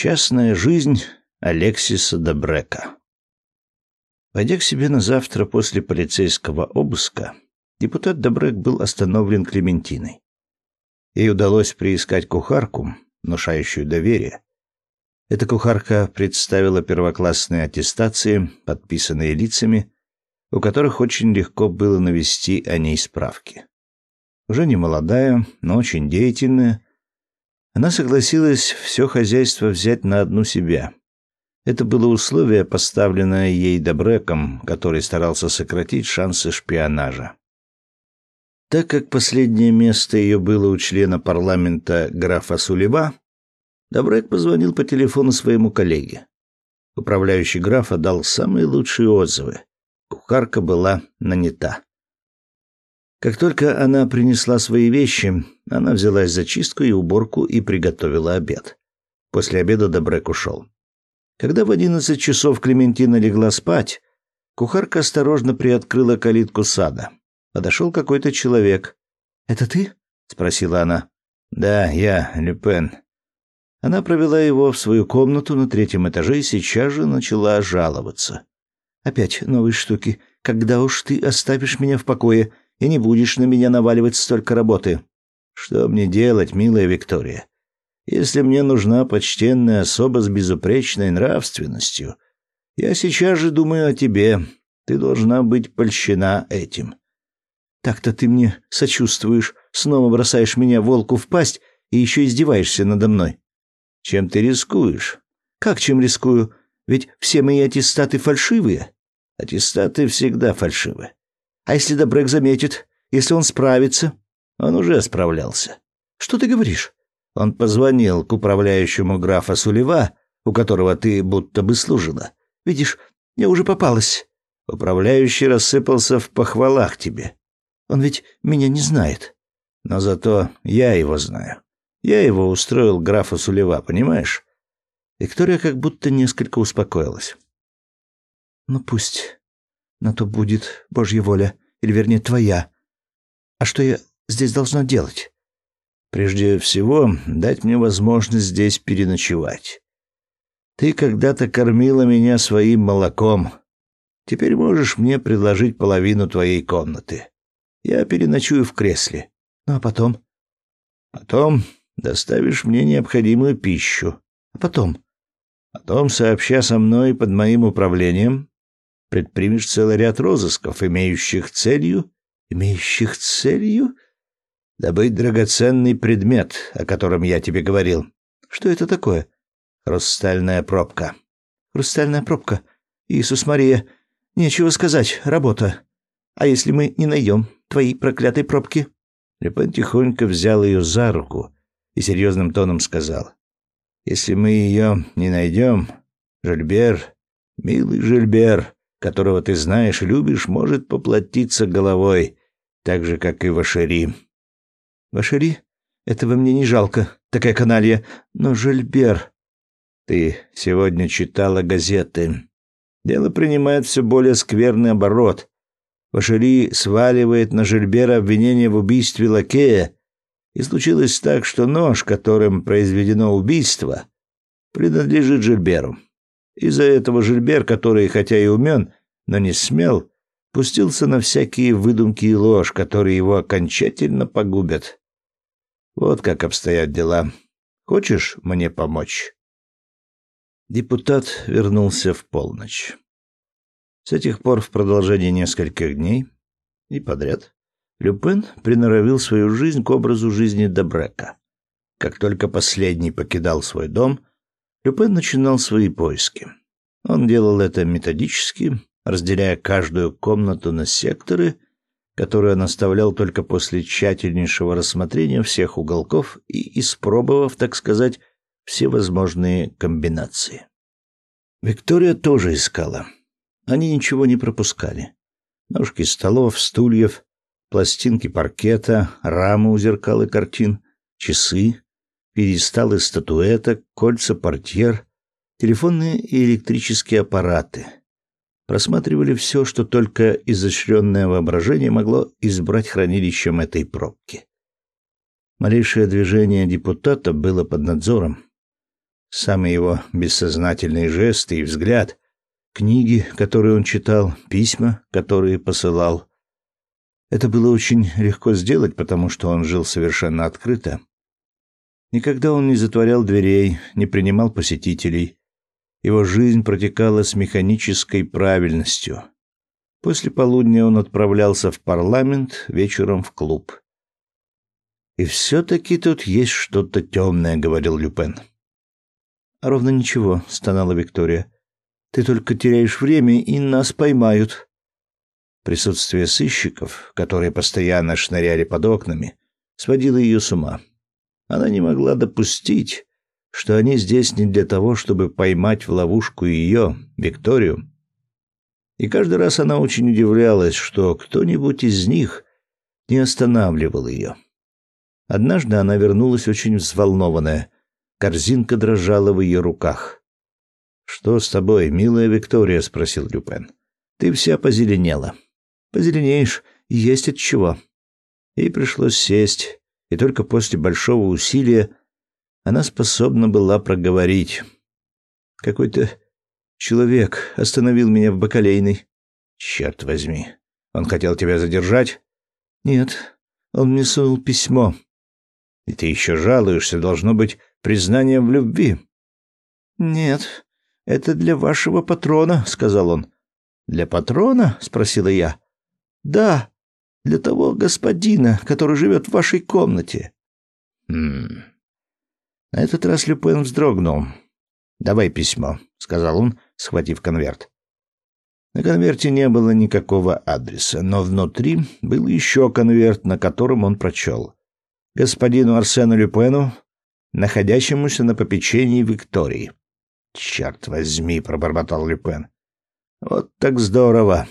Частная жизнь Алексиса Добрека. Пойдя к себе на завтра после полицейского обыска, депутат Добрек был остановлен Клементиной. Ей удалось приискать кухарку, внушающую доверие. Эта кухарка представила первоклассные аттестации, подписанные лицами, у которых очень легко было навести о ней справки. Уже не молодая, но очень деятельная, она согласилась все хозяйство взять на одну себя. Это было условие, поставленное ей Добреком, который старался сократить шансы шпионажа. Так как последнее место ее было у члена парламента графа Сулева, Добрек позвонил по телефону своему коллеге. Управляющий графа дал самые лучшие отзывы. Кухарка была нанята. Как только она принесла свои вещи, она взялась за чистку и уборку и приготовила обед. После обеда Добрек ушел. Когда в одиннадцать часов Клементина легла спать, кухарка осторожно приоткрыла калитку сада. Подошел какой-то человек. «Это ты?» — спросила она. «Да, я, Люпен». Она провела его в свою комнату на третьем этаже и сейчас же начала жаловаться. «Опять новые штуки. Когда уж ты оставишь меня в покое?» И не будешь на меня наваливать столько работы. Что мне делать, милая Виктория? Если мне нужна почтенная особа с безупречной нравственностью, я сейчас же думаю о тебе. Ты должна быть польщена этим. Так-то ты мне сочувствуешь, снова бросаешь меня волку в пасть и еще издеваешься надо мной. Чем ты рискуешь? Как чем рискую? Ведь все мои аттестаты фальшивые. Аттестаты всегда фальшивы. А если Добрек заметит? Если он справится? Он уже справлялся. Что ты говоришь? Он позвонил к управляющему графа Сулева, у которого ты будто бы служила. Видишь, я уже попалась. Управляющий рассыпался в похвалах тебе. Он ведь меня не знает. Но зато я его знаю. Я его устроил графа Сулева, понимаешь? Виктория как будто несколько успокоилась. Ну пусть на то будет Божья воля, или вернее твоя. А что я здесь должна делать? Прежде всего, дать мне возможность здесь переночевать. Ты когда-то кормила меня своим молоком. Теперь можешь мне предложить половину твоей комнаты. Я переночую в кресле. Ну а потом? Потом доставишь мне необходимую пищу. А потом? Потом, сообща со мной под моим управлением, предпримешь целый ряд розысков, имеющих целью... Имеющих целью? Добыть драгоценный предмет, о котором я тебе говорил. Что это такое? Хрустальная пробка. Хрустальная пробка. Иисус Мария. Нечего сказать, работа. А если мы не найдем твои проклятые пробки? Лепен тихонько взял ее за руку и серьезным тоном сказал. Если мы ее не найдем, Жильбер, милый Жильбер, которого ты знаешь любишь, может поплатиться головой, так же, как и Вашери. Вашери? Этого мне не жалко, такая каналья. Но Жильбер... Ты сегодня читала газеты. Дело принимает все более скверный оборот. Вашери сваливает на Жильбера обвинение в убийстве лакея, и случилось так, что нож, которым произведено убийство, принадлежит Жильберу. Из-за этого Жильбер, который хотя и умен, но не смел, пустился на всякие выдумки и ложь, которые его окончательно погубят. Вот как обстоят дела. Хочешь мне помочь? Депутат вернулся в полночь. С этих пор в продолжении нескольких дней и подряд Люпен приноровил свою жизнь к образу жизни Добрека. Как только последний покидал свой дом, Люпен начинал свои поиски. Он делал это методически, разделяя каждую комнату на секторы, которые он оставлял только после тщательнейшего рассмотрения всех уголков и испробовав, так сказать, все возможные комбинации. Виктория тоже искала. Они ничего не пропускали. Ножки столов, стульев, пластинки паркета, рамы у зеркал и картин, часы, пьедесталы статуэток, кольца портьер, телефонные и электрические аппараты. Просматривали все, что только изощренное воображение могло избрать хранилищем этой пробки. Малейшее движение депутата было под надзором. Самые его бессознательные жесты и взгляд, книги, которые он читал, письма, которые посылал. Это было очень легко сделать, потому что он жил совершенно открыто. Никогда он не затворял дверей, не принимал посетителей. Его жизнь протекала с механической правильностью. После полудня он отправлялся в парламент, вечером в клуб. «И все-таки тут есть что-то темное», — говорил Люпен. «Ровно ничего», — стонала Виктория. «Ты только теряешь время, и нас поймают». Присутствие сыщиков, которые постоянно шныряли под окнами, сводило ее с ума. Она не могла допустить, что они здесь не для того, чтобы поймать в ловушку ее, Викторию. И каждый раз она очень удивлялась, что кто-нибудь из них не останавливал ее. Однажды она вернулась очень взволнованная. Корзинка дрожала в ее руках. «Что с тобой, милая Виктория?» — спросил Люпен. «Ты вся позеленела». «Позеленеешь, есть от чего». Ей пришлось сесть, и только после большого усилия она способна была проговорить. «Какой-то человек остановил меня в бакалейной». «Черт возьми, он хотел тебя задержать?» «Нет, он мне сунул письмо». И ты еще жалуешься, должно быть, признанием в любви. Нет, это для вашего патрона, сказал он. Для патрона? спросила я. Да, для того господина, который живет в вашей комнате. Хм. На этот раз Люпен вздрогнул. Давай письмо, сказал он, схватив конверт. На конверте не было никакого адреса, но внутри был еще конверт, на котором он прочел господину Арсену Люпену, находящемуся на попечении Виктории. «Черт возьми!» — пробормотал Люпен. «Вот так здорово!»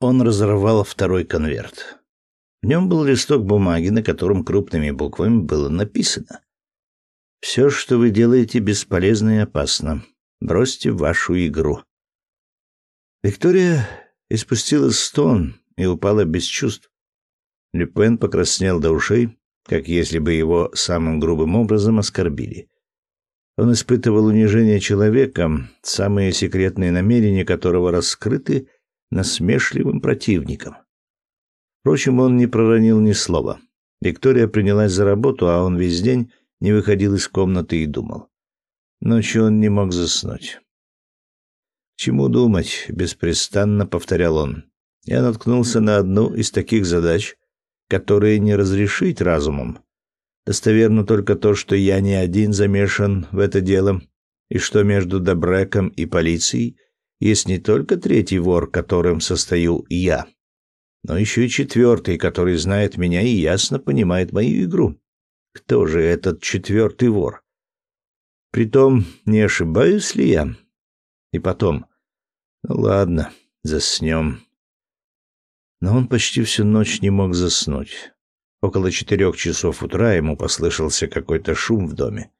Он разорвал второй конверт. В нем был листок бумаги, на котором крупными буквами было написано. «Все, что вы делаете, бесполезно и опасно. Бросьте вашу игру». Виктория испустила стон и упала без чувств. Люпен покраснел до ушей, как если бы его самым грубым образом оскорбили. Он испытывал унижение человека, самые секретные намерения которого раскрыты насмешливым противником. Впрочем, он не проронил ни слова. Виктория принялась за работу, а он весь день не выходил из комнаты и думал. Ночью он не мог заснуть. «Чему думать?» — беспрестанно повторял он. Я наткнулся на одну из таких задач, которые не разрешить разумом. Достоверно только то, что я не один замешан в это дело, и что между Добреком и полицией есть не только третий вор, которым состою я, но еще и четвертый, который знает меня и ясно понимает мою игру. Кто же этот четвертый вор? Притом, не ошибаюсь ли я? И потом, ну ладно, заснем но он почти всю ночь не мог заснуть. Около четырех часов утра ему послышался какой-то шум в доме.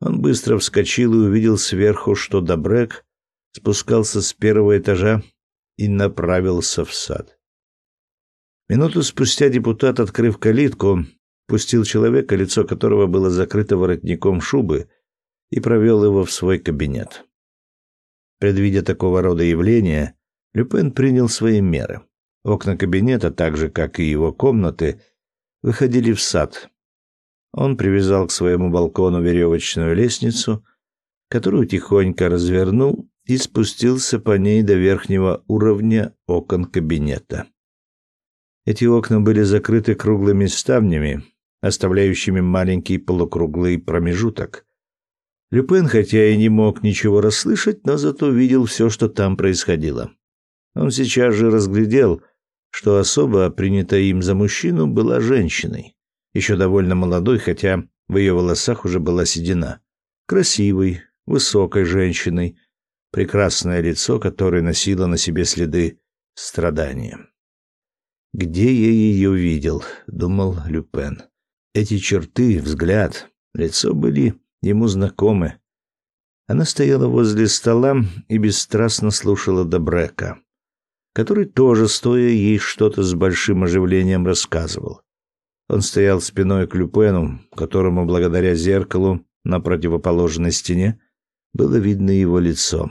Он быстро вскочил и увидел сверху, что Добрек спускался с первого этажа и направился в сад. Минуту спустя депутат, открыв калитку, пустил человека, лицо которого было закрыто воротником шубы, и провел его в свой кабинет. Предвидя такого рода явления, Люпен принял свои меры. Окна кабинета, так же как и его комнаты, выходили в сад. Он привязал к своему балкону веревочную лестницу, которую тихонько развернул и спустился по ней до верхнего уровня окон кабинета. Эти окна были закрыты круглыми ставнями, оставляющими маленький полукруглый промежуток. Люпен, хотя и не мог ничего расслышать, но зато видел все, что там происходило. Он сейчас же разглядел, что особо принятая им за мужчину была женщиной, еще довольно молодой, хотя в ее волосах уже была седина, красивой, высокой женщиной, прекрасное лицо, которое носило на себе следы страдания. «Где я ее видел?» — думал Люпен. Эти черты, взгляд, лицо были ему знакомы. Она стояла возле стола и бесстрастно слушала Добрека который тоже, стоя ей что-то с большим оживлением рассказывал. Он стоял спиной к Люпену, которому благодаря зеркалу на противоположной стене было видно его лицо.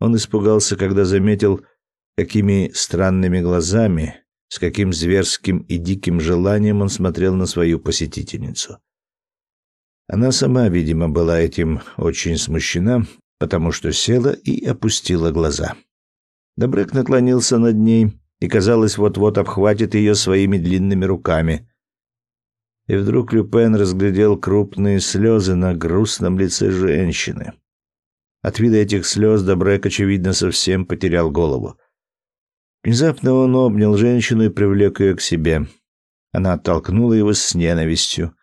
Он испугался, когда заметил, какими странными глазами, с каким зверским и диким желанием он смотрел на свою посетительницу. Она сама, видимо, была этим очень смущена, потому что села и опустила глаза. Добрек наклонился над ней и, казалось, вот-вот обхватит ее своими длинными руками. И вдруг Люпен разглядел крупные слезы на грустном лице женщины. От вида этих слез Добрек, очевидно, совсем потерял голову. Внезапно он обнял женщину и привлек ее к себе. Она оттолкнула его с ненавистью.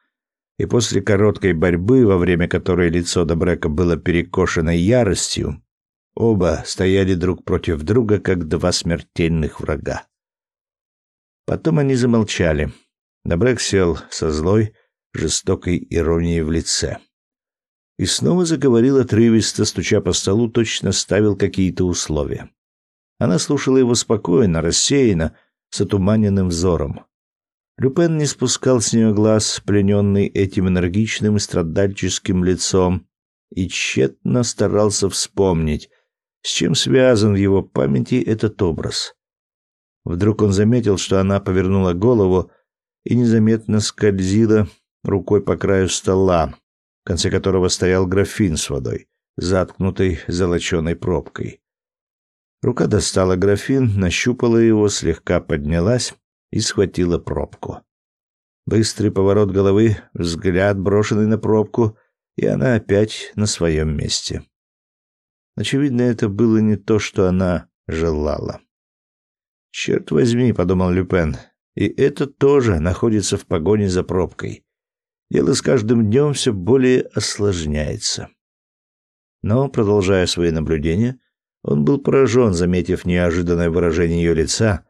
И после короткой борьбы, во время которой лицо Добрека было перекошено яростью, оба стояли друг против друга, как два смертельных врага. Потом они замолчали. Добрек сел со злой, жестокой иронией в лице. И снова заговорил отрывисто, стуча по столу, точно ставил какие-то условия. Она слушала его спокойно, рассеянно, с отуманенным взором. Люпен не спускал с нее глаз, плененный этим энергичным и страдальческим лицом, и тщетно старался вспомнить, с чем связан в его памяти этот образ. Вдруг он заметил, что она повернула голову и незаметно скользила рукой по краю стола, в конце которого стоял графин с водой, заткнутый золоченой пробкой. Рука достала графин, нащупала его, слегка поднялась и схватила пробку. Быстрый поворот головы, взгляд, брошенный на пробку, и она опять на своем месте. Очевидно, это было не то, что она желала. «Черт возьми», — подумал Люпен, — «и это тоже находится в погоне за пробкой. Дело с каждым днем все более осложняется». Но, продолжая свои наблюдения, — он был поражен, заметив неожиданное выражение ее лица,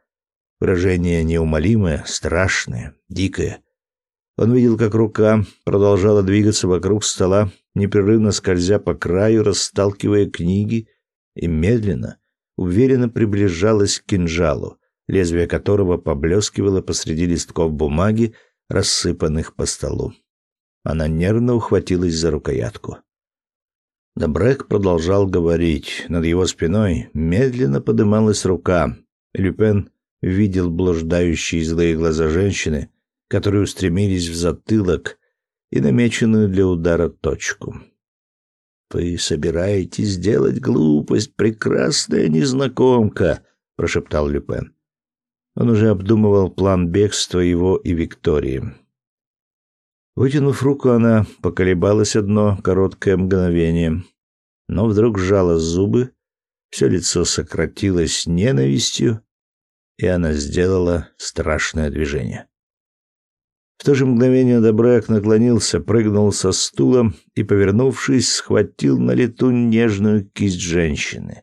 выражение неумолимое, страшное, дикое. Он видел, как рука продолжала двигаться вокруг стола, непрерывно скользя по краю, расталкивая книги, и медленно, уверенно приближалась к кинжалу, лезвие которого поблескивало посреди листков бумаги, рассыпанных по столу. Она нервно ухватилась за рукоятку. Добрек продолжал говорить. Над его спиной медленно подымалась рука. Люпен видел блуждающие злые глаза женщины, которые устремились в затылок и намеченную для удара точку. «Вы собираетесь сделать глупость, прекрасная незнакомка», — прошептал Люпен. Он уже обдумывал план бегства его и Виктории. Вытянув руку, она поколебалась одно короткое мгновение, но вдруг сжала зубы, все лицо сократилось ненавистью, и она сделала страшное движение. В то же мгновение Добряк наклонился, прыгнул со стула и, повернувшись, схватил на лету нежную кисть женщины.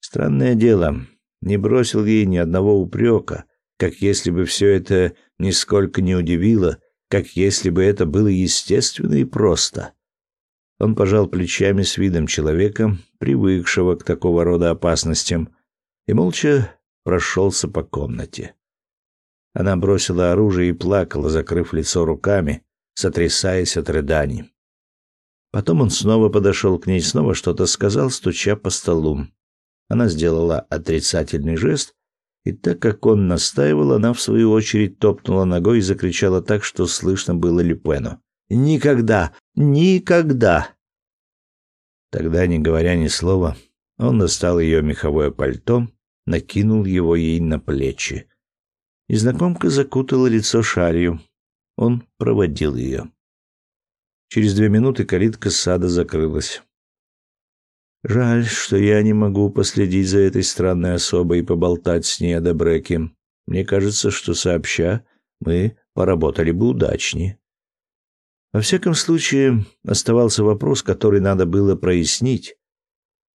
Странное дело, не бросил ей ни одного упрека, как если бы все это нисколько не удивило, как если бы это было естественно и просто. Он пожал плечами с видом человека, привыкшего к такого рода опасностям, и молча прошелся по комнате. Она бросила оружие и плакала, закрыв лицо руками, сотрясаясь от рыданий. Потом он снова подошел к ней, снова что-то сказал, стуча по столу. Она сделала отрицательный жест, и так как он настаивал, она в свою очередь топнула ногой и закричала так, что слышно было Люпену. «Никогда! Никогда!» Тогда, не говоря ни слова, он достал ее меховое пальто, накинул его ей на плечи. Незнакомка закутала лицо шалью. Он проводил ее. Через две минуты калитка сада закрылась. Жаль, что я не могу последить за этой странной особой и поболтать с ней о Дебреке. Мне кажется, что сообща мы поработали бы удачнее. Во всяком случае, оставался вопрос, который надо было прояснить.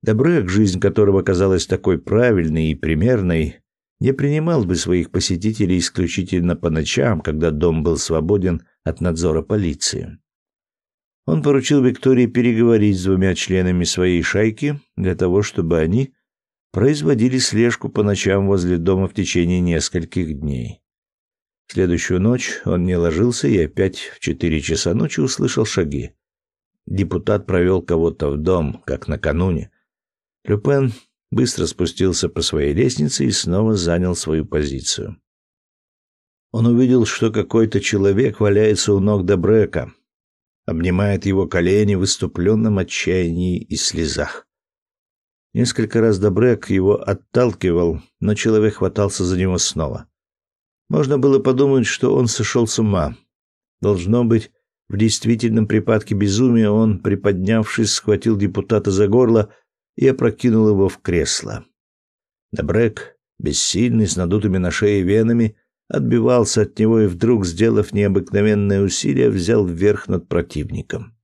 Добрек, жизнь которого казалась такой правильной и примерной, не принимал бы своих посетителей исключительно по ночам, когда дом был свободен от надзора полиции. Он поручил Виктории переговорить с двумя членами своей шайки для того, чтобы они производили слежку по ночам возле дома в течение нескольких дней. В следующую ночь он не ложился и опять в четыре часа ночи услышал шаги. Депутат провел кого-то в дом, как накануне. Люпен быстро спустился по своей лестнице и снова занял свою позицию. Он увидел, что какой-то человек валяется у ног Добрека, обнимает его колени в выступленном отчаянии и слезах. Несколько раз Добрек его отталкивал, но человек хватался за него снова. Можно было подумать, что он сошел с ума. Должно быть, в действительном припадке безумия он, приподнявшись, схватил депутата за горло и опрокинул его в кресло. Добрек, бессильный, с надутыми на шее венами, отбивался от него и вдруг, сделав необыкновенное усилие, взял вверх над противником.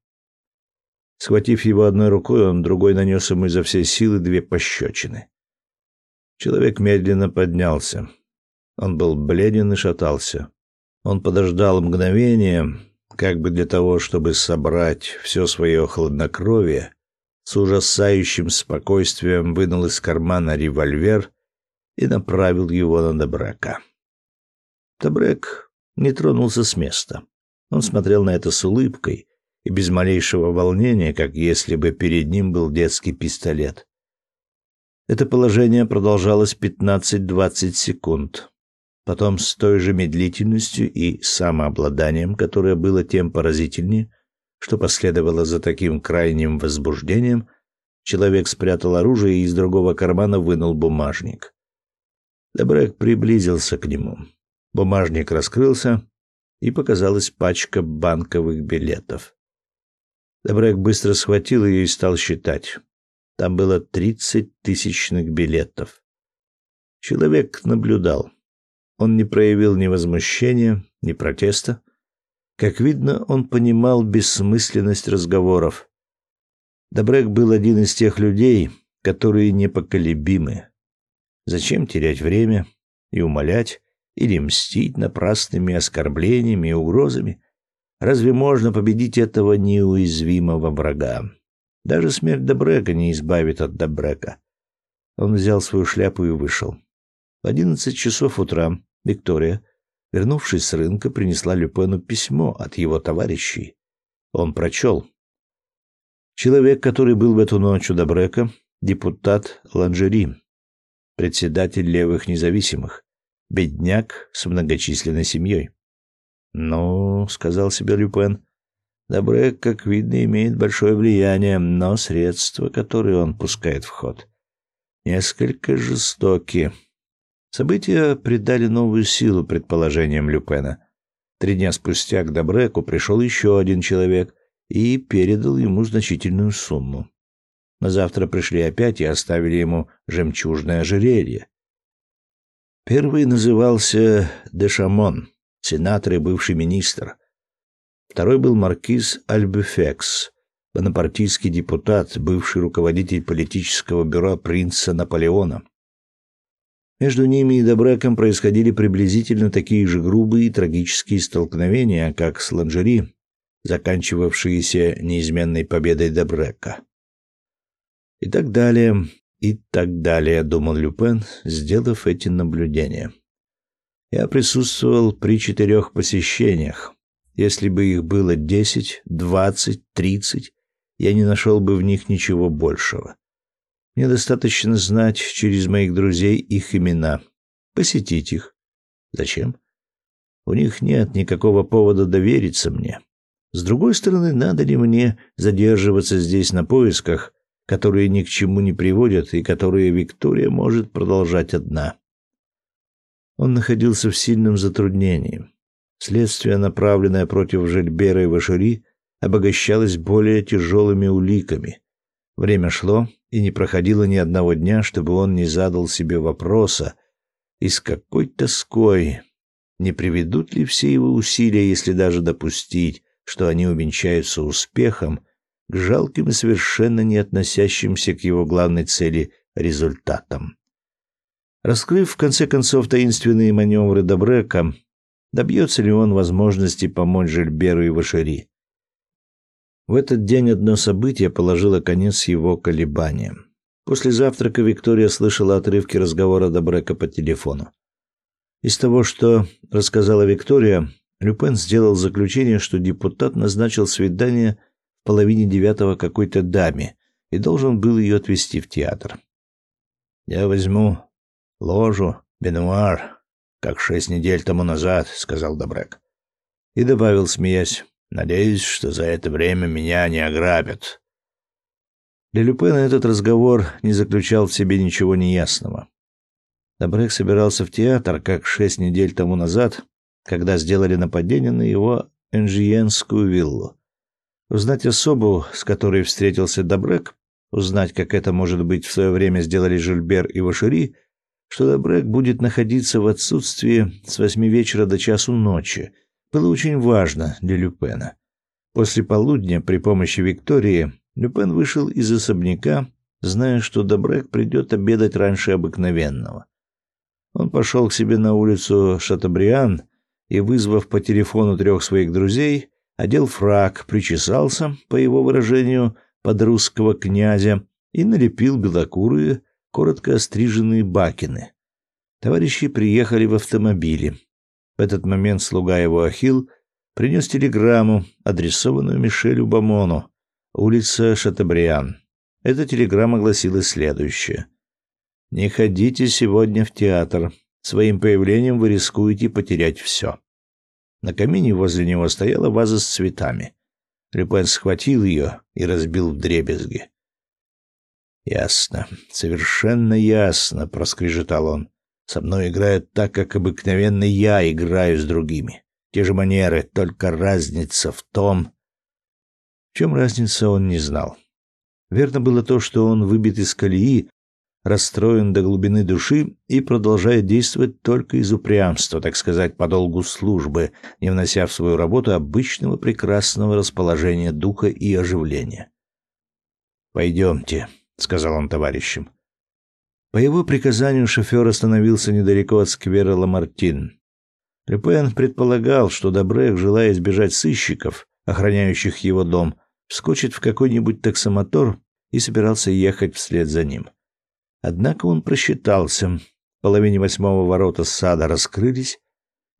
Схватив его одной рукой, он другой нанес ему изо всей силы две пощечины. Человек медленно поднялся. Он был бледен и шатался. Он подождал мгновение, как бы для того, чтобы собрать все свое хладнокровие, с ужасающим спокойствием вынул из кармана револьвер и направил его на Добрека. Добрек не тронулся с места. Он смотрел на это с улыбкой, и без малейшего волнения, как если бы перед ним был детский пистолет. Это положение продолжалось 15-20 секунд. Потом с той же медлительностью и самообладанием, которое было тем поразительнее, что последовало за таким крайним возбуждением, человек спрятал оружие и из другого кармана вынул бумажник. Добрек приблизился к нему. Бумажник раскрылся, и показалась пачка банковых билетов. Добряк быстро схватил ее и стал считать. Там было тридцать тысячных билетов. Человек наблюдал. Он не проявил ни возмущения, ни протеста. Как видно, он понимал бессмысленность разговоров. Добряк был один из тех людей, которые непоколебимы. Зачем терять время и умолять или мстить напрасными оскорблениями и угрозами? Разве можно победить этого неуязвимого врага? Даже смерть Добрека не избавит от Добрека. Он взял свою шляпу и вышел. В одиннадцать часов утра Виктория, вернувшись с рынка, принесла Люпену письмо от его товарищей. Он прочел. Человек, который был в эту ночь у Добрека, депутат Ланжери, председатель левых независимых, бедняк с многочисленной семьей. «Ну, — сказал себе Люпен, — Добрек, как видно, имеет большое влияние, но средства, которые он пускает в ход, несколько жестоки». События придали новую силу предположениям Люпена. Три дня спустя к Добреку пришел еще один человек и передал ему значительную сумму. На завтра пришли опять и оставили ему жемчужное ожерелье. Первый назывался Дешамон сенатор и бывший министр. Второй был маркиз Альбефекс, бонапартийский депутат, бывший руководитель политического бюро принца Наполеона. Между ними и Добреком происходили приблизительно такие же грубые и трагические столкновения, как с Ланжери, заканчивавшиеся неизменной победой Добрека. И так далее, и так далее, думал Люпен, сделав эти наблюдения. Я присутствовал при четырех посещениях. Если бы их было десять, двадцать, тридцать, я не нашел бы в них ничего большего. Мне достаточно знать через моих друзей их имена, посетить их. Зачем? У них нет никакого повода довериться мне. С другой стороны, надо ли мне задерживаться здесь на поисках, которые ни к чему не приводят и которые Виктория может продолжать одна? Он находился в сильном затруднении. Следствие, направленное против Жильбера и Вашери, обогащалось более тяжелыми уликами. Время шло, и не проходило ни одного дня, чтобы он не задал себе вопроса, и с какой тоской не приведут ли все его усилия, если даже допустить, что они увенчаются успехом, к жалким и совершенно не относящимся к его главной цели результатам. Раскрыв в конце концов таинственные маневры Добрека, добьется ли он возможности помочь Жильберу и Вашери? В этот день одно событие положило конец его колебаниям. После завтрака Виктория слышала отрывки разговора Добрека по телефону. Из того, что рассказала Виктория, Люпен сделал заключение, что депутат назначил свидание половине девятого какой-то даме и должен был ее отвезти в театр. «Я возьму ложу, бенуар, как шесть недель тому назад», — сказал Добрек. И добавил, смеясь, «Надеюсь, что за это время меня не ограбят». Для Люпена этот разговор не заключал в себе ничего неясного. Добрек собирался в театр, как шесть недель тому назад, когда сделали нападение на его энжиенскую виллу. Узнать особу, с которой встретился Добрек, узнать, как это, может быть, в свое время сделали Жильбер и Вашери, что Добрек будет находиться в отсутствии с восьми вечера до часу ночи, было очень важно для Люпена. После полудня при помощи Виктории Люпен вышел из особняка, зная, что Добрек придет обедать раньше обыкновенного. Он пошел к себе на улицу Шатабриан и, вызвав по телефону трех своих друзей, одел фрак, причесался, по его выражению, под русского князя и налепил белокурые, коротко остриженные бакины. Товарищи приехали в автомобиле. В этот момент слуга его Ахил принес телеграмму, адресованную Мишелю Бамону, улица Шатабриан. Эта телеграмма гласила следующее: не ходите сегодня в театр. Своим появлением вы рискуете потерять все. На камине возле него стояла ваза с цветами. Люпен схватил ее и разбил в дребезги. «Ясно, совершенно ясно», — проскрежетал он. «Со мной играют так, как обыкновенно я играю с другими. Те же манеры, только разница в том...» В чем разница, он не знал. Верно было то, что он выбит из колеи, расстроен до глубины души и продолжает действовать только из упрямства, так сказать, по долгу службы, не внося в свою работу обычного прекрасного расположения духа и оживления. «Пойдемте», — сказал он товарищам. По его приказанию шофер остановился недалеко от сквера Ламартин. Люпен предполагал, что Добрек, желая избежать сыщиков, охраняющих его дом, вскочит в какой-нибудь таксомотор и собирался ехать вслед за ним. — Однако он просчитался. В половине восьмого ворота сада раскрылись,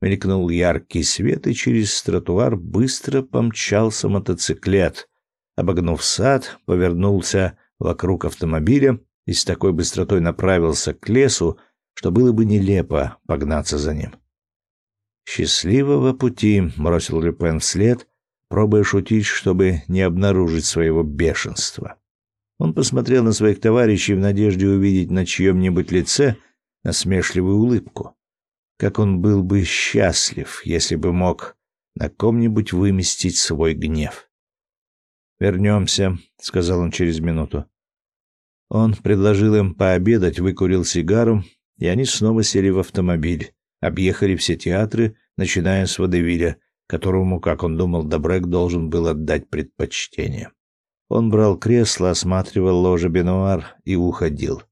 мелькнул яркий свет, и через тротуар быстро помчался мотоциклет. Обогнув сад, повернулся вокруг автомобиля и с такой быстротой направился к лесу, что было бы нелепо погнаться за ним. «Счастливого пути!» — бросил Люпен вслед, пробуя шутить, чтобы не обнаружить своего бешенства. Он посмотрел на своих товарищей в надежде увидеть на чьем-нибудь лице насмешливую улыбку. Как он был бы счастлив, если бы мог на ком-нибудь выместить свой гнев. «Вернемся», — сказал он через минуту. Он предложил им пообедать, выкурил сигару, и они снова сели в автомобиль, объехали все театры, начиная с Водевиля, которому, как он думал, Добрек должен был отдать предпочтение. Он брал кресло, осматривал ложе Бенуар и уходил.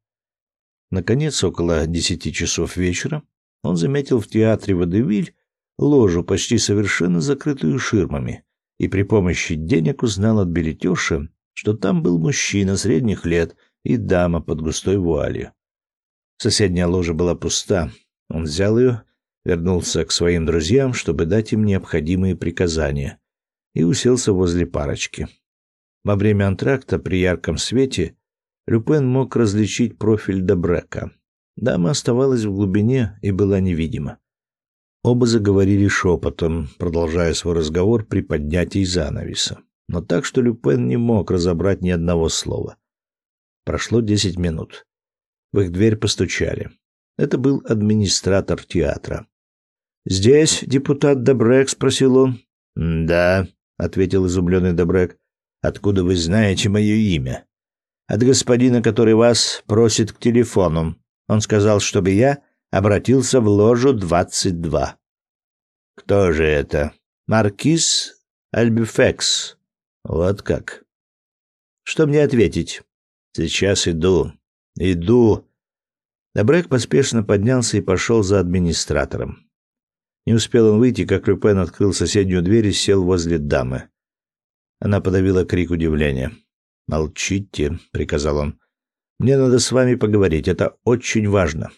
Наконец, около десяти часов вечера, он заметил в театре Водевиль ложу, почти совершенно закрытую ширмами, и при помощи денег узнал от билетёши, что там был мужчина средних лет и дама под густой вуалью. Соседняя ложа была пуста. Он взял ее, вернулся к своим друзьям, чтобы дать им необходимые приказания, и уселся возле парочки. Во время антракта при ярком свете Люпен мог различить профиль Добрека. Дама оставалась в глубине и была невидима. Оба заговорили шепотом, продолжая свой разговор при поднятии занавеса, но так, что Люпен не мог разобрать ни одного слова. Прошло десять минут. В их дверь постучали. Это был администратор театра. «Здесь депутат Добрек?» — спросил он. «Да», — ответил изумленный Добрек. Откуда вы знаете мое имя? От господина, который вас просит к телефону. Он сказал, чтобы я обратился в ложу 22. Кто же это? Маркиз Альбюфекс. Вот как. Что мне ответить? Сейчас иду. Иду. Добрек поспешно поднялся и пошел за администратором. Не успел он выйти, как Люпен открыл соседнюю дверь и сел возле дамы. Она подавила крик удивления. «Молчите», — приказал он. «Мне надо с вами поговорить. Это очень важно».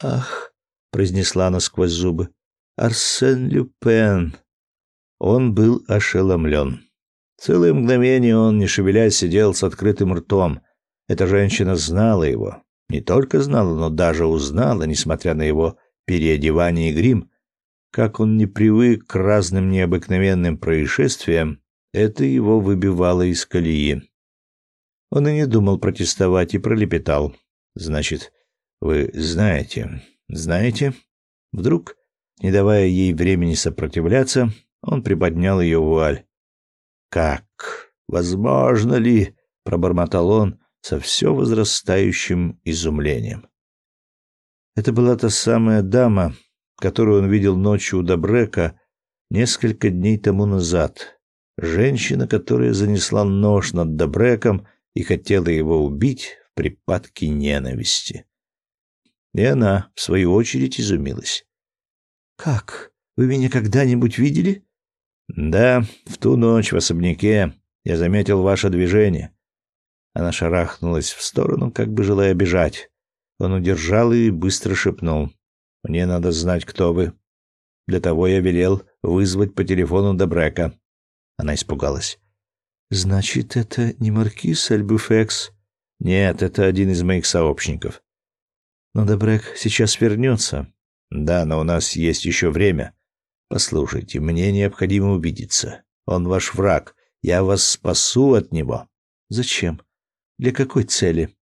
«Ах», произнесла она сквозь зубы. Арсен Люпен. Он был ошеломлен. Целое мгновение он, не шевелясь, сидел с открытым ртом. Эта женщина знала его. Не только знала, но даже узнала, несмотря на его переодевание и грим. Как он не привык к разным необыкновенным происшествиям, это его выбивало из колеи. Он и не думал протестовать и пролепетал. «Значит, вы знаете, знаете?» Вдруг, не давая ей времени сопротивляться, он приподнял ее вуаль. «Как? Возможно ли?» — пробормотал он со все возрастающим изумлением. Это была та самая дама, которую он видел ночью у Добрека несколько дней тому назад. Женщина, которая занесла нож над Добреком и хотела его убить в припадке ненависти. И она, в свою очередь, изумилась. «Как? Вы меня когда-нибудь видели?» «Да, в ту ночь в особняке я заметил ваше движение». Она шарахнулась в сторону, как бы желая бежать. Он удержал и быстро шепнул. «Мне надо знать, кто вы. Для того я велел вызвать по телефону Добрека». Она испугалась. «Значит, это не маркиз Альбуфекс?» «Нет, это один из моих сообщников». «Но Добрек сейчас вернется». «Да, но у нас есть еще время. Послушайте, мне необходимо увидеться. Он ваш враг. Я вас спасу от него. Зачем? Для какой цели?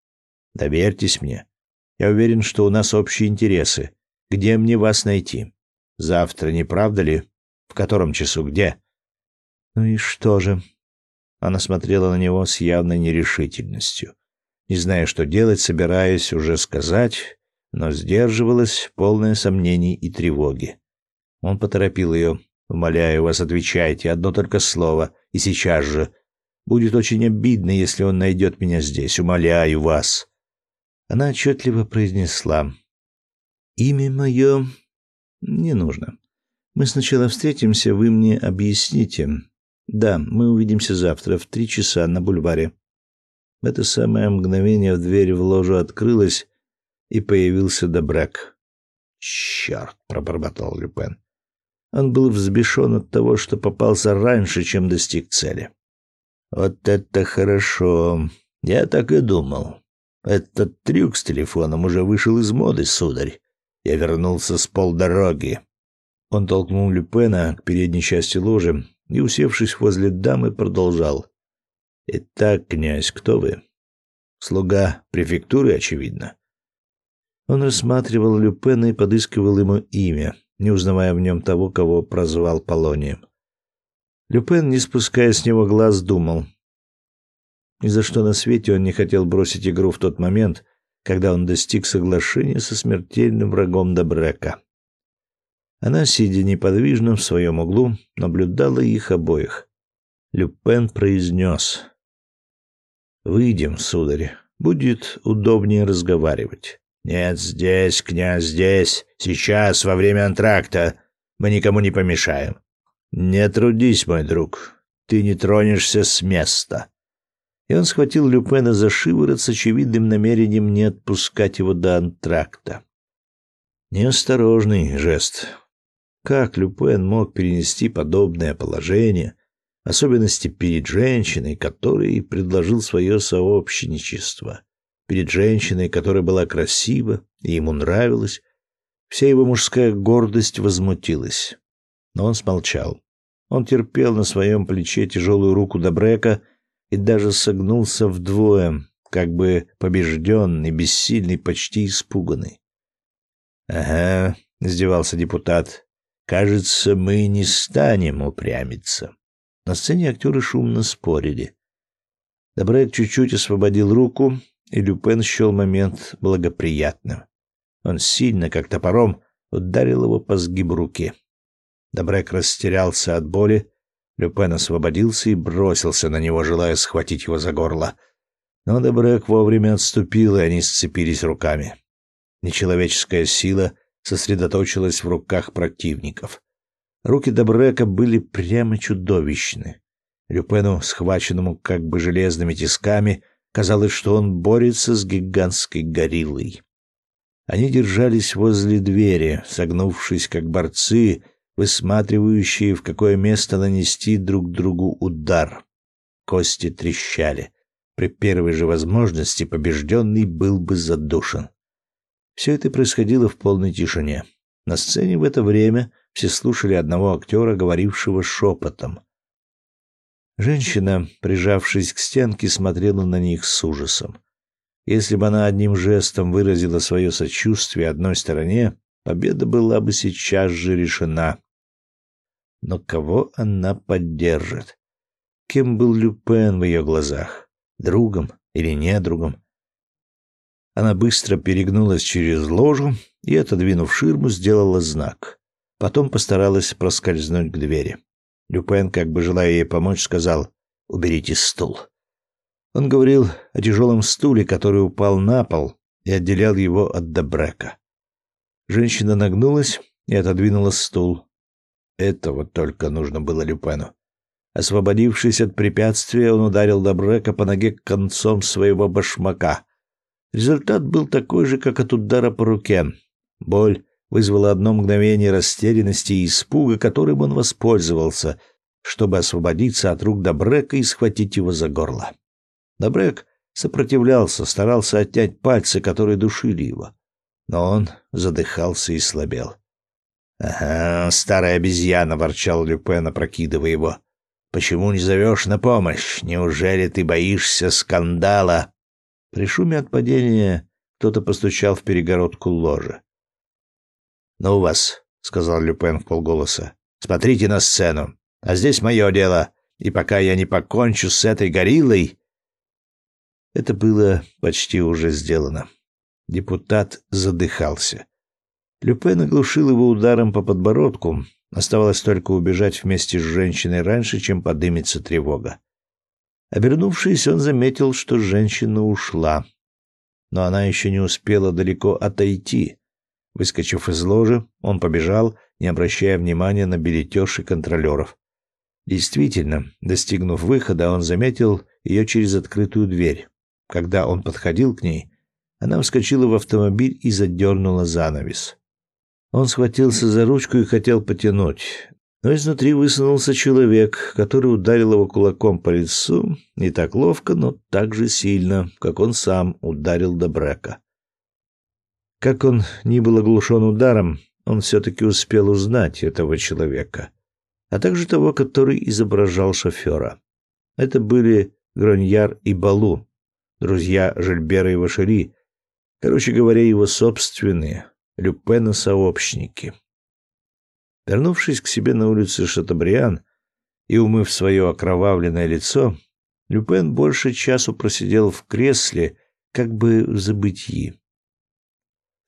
Доверьтесь мне. Я уверен, что у нас общие интересы. Где мне вас найти? Завтра, не правда ли? В котором часу? Где? Ну и что же? Она смотрела на него с явной нерешительностью. Не зная, что делать, собираясь уже сказать, но сдерживалась, полная сомнений и тревоги. Он поторопил ее. «Умоляю вас, отвечайте. Одно только слово. И сейчас же. Будет очень обидно, если он найдет меня здесь. Умоляю вас». Она отчетливо произнесла. «Имя мое не нужно. Мы сначала встретимся, вы мне объясните. Да, мы увидимся завтра в три часа на бульваре». В это самое мгновение в дверь в ложу открылась, и появился Добрак. «Черт!» — пробормотал Люпен. Он был взбешен от того, что попался раньше, чем достиг цели. «Вот это хорошо! Я так и думал. Этот трюк с телефоном уже вышел из моды, сударь. Я вернулся с полдороги». Он толкнул Люпена к передней части ложи и, усевшись возле дамы, продолжал. «Итак, князь, кто вы?» «Слуга префектуры, очевидно». Он рассматривал Люпена и подыскивал ему имя не узнавая в нем того, кого прозвал Полонием. Люпен, не спуская с него глаз, думал. Ни за что на свете он не хотел бросить игру в тот момент, когда он достиг соглашения со смертельным врагом Добрека. Она, сидя неподвижно в своем углу, наблюдала их обоих. Люпен произнес. «Выйдем, сударь. Будет удобнее разговаривать. «Нет, здесь, князь, здесь, сейчас, во время антракта. Мы никому не помешаем». «Не трудись, мой друг, ты не тронешься с места». И он схватил Люпена за шиворот с очевидным намерением не отпускать его до антракта. Неосторожный жест. Как Люпен мог перенести подобное положение, особенности перед женщиной, которой предложил свое сообщничество? перед женщиной, которая была красива и ему нравилась, вся его мужская гордость возмутилась. Но он смолчал. Он терпел на своем плече тяжелую руку Добрека и даже согнулся вдвое, как бы побежденный, бессильный, почти испуганный. «Ага», — издевался депутат, — «кажется, мы не станем упрямиться». На сцене актеры шумно спорили. Добрек чуть-чуть освободил руку, и Люпен счел момент благоприятным. Он сильно, как топором, ударил его по сгибу руки. Добрек растерялся от боли, Люпен освободился и бросился на него, желая схватить его за горло. Но Добрек вовремя отступил, и они сцепились руками. Нечеловеческая сила сосредоточилась в руках противников. Руки Добрека были прямо чудовищны. Люпену, схваченному как бы железными тисками, Казалось, что он борется с гигантской гориллой. Они держались возле двери, согнувшись как борцы, высматривающие, в какое место нанести друг другу удар. Кости трещали. При первой же возможности побежденный был бы задушен. Все это происходило в полной тишине. На сцене в это время все слушали одного актера, говорившего шепотом. Женщина, прижавшись к стенке, смотрела на них с ужасом. Если бы она одним жестом выразила свое сочувствие одной стороне, победа была бы сейчас же решена. Но кого она поддержит? Кем был Люпен в ее глазах? Другом или недругом? Она быстро перегнулась через ложу и, отодвинув ширму, сделала знак. Потом постаралась проскользнуть к двери. Люпен, как бы желая ей помочь, сказал «Уберите стул». Он говорил о тяжелом стуле, который упал на пол и отделял его от Добрека. Женщина нагнулась и отодвинула стул. Этого только нужно было Люпену. Освободившись от препятствия, он ударил Добрека по ноге концом своего башмака. Результат был такой же, как от удара по руке. Боль вызвала одно мгновение растерянности и испуга, которым он воспользовался, чтобы освободиться от рук Добрека и схватить его за горло. Добрек сопротивлялся, старался отнять пальцы, которые душили его. Но он задыхался и слабел. «Ага, старая обезьяна!» — ворчал Люпен, опрокидывая его. «Почему не зовешь на помощь? Неужели ты боишься скандала?» При шуме от падения кто-то постучал в перегородку ложи. «Ну вас», — сказал Люпен в полголоса, — «смотрите на сцену. А здесь мое дело. И пока я не покончу с этой гориллой...» Это было почти уже сделано. Депутат задыхался. Люпен оглушил его ударом по подбородку. Оставалось только убежать вместе с женщиной раньше, чем подымется тревога. Обернувшись, он заметил, что женщина ушла. Но она еще не успела далеко отойти. Выскочив из ложи, он побежал, не обращая внимания на билетеж и контролеров. Действительно, достигнув выхода, он заметил ее через открытую дверь. Когда он подходил к ней, она вскочила в автомобиль и задернула занавес. Он схватился за ручку и хотел потянуть, но изнутри высунулся человек, который ударил его кулаком по лицу не так ловко, но так же сильно, как он сам ударил Добрека. Как он ни был оглушен ударом, он все-таки успел узнать этого человека, а также того, который изображал шофера. Это были Гроньяр и Балу, друзья Жильбера и Вашери, короче говоря, его собственные Люпена-сообщники. Вернувшись к себе на улице Шатабриан и умыв свое окровавленное лицо, Люпен больше часу просидел в кресле, как бы в забытии.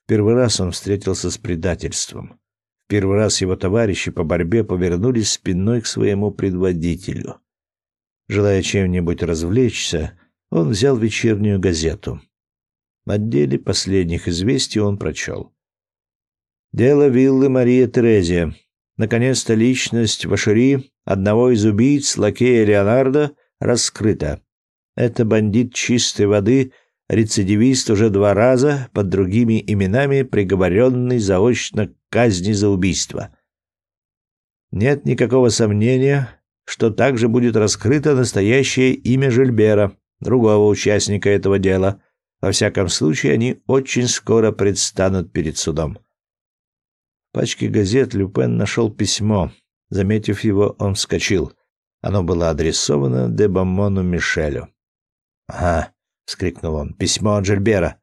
В первый раз он встретился с предательством. В первый раз его товарищи по борьбе повернулись спиной к своему предводителю. Желая чем-нибудь развлечься, он взял вечернюю газету. В отделе последних известий он прочел. «Дело виллы Мария Терезия. Наконец-то личность Вашери, одного из убийц лакея Леонардо, раскрыта. Это бандит чистой воды, рецидивист уже два раза, под другими именами приговоренный заочно к казни за убийство. Нет никакого сомнения, что также будет раскрыто настоящее имя Жильбера, другого участника этого дела. Во всяком случае, они очень скоро предстанут перед судом. Пачке газет Люпен нашел письмо. Заметив его, он вскочил. Оно было адресовано Дебамону Мишелю. «Ага», — вскрикнул он, — «письмо от Жильбера».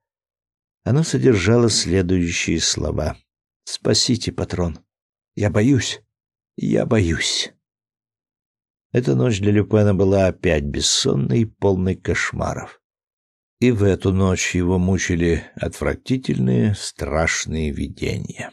Оно содержало следующие слова. «Спасите, патрон. Я боюсь. Я боюсь». Эта ночь для Люпена была опять бессонной и полной кошмаров. И в эту ночь его мучили отвратительные, страшные видения.